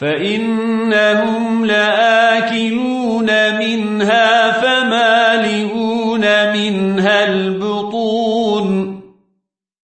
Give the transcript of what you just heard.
فإنهم لآكلون منها فمالئون منها البطون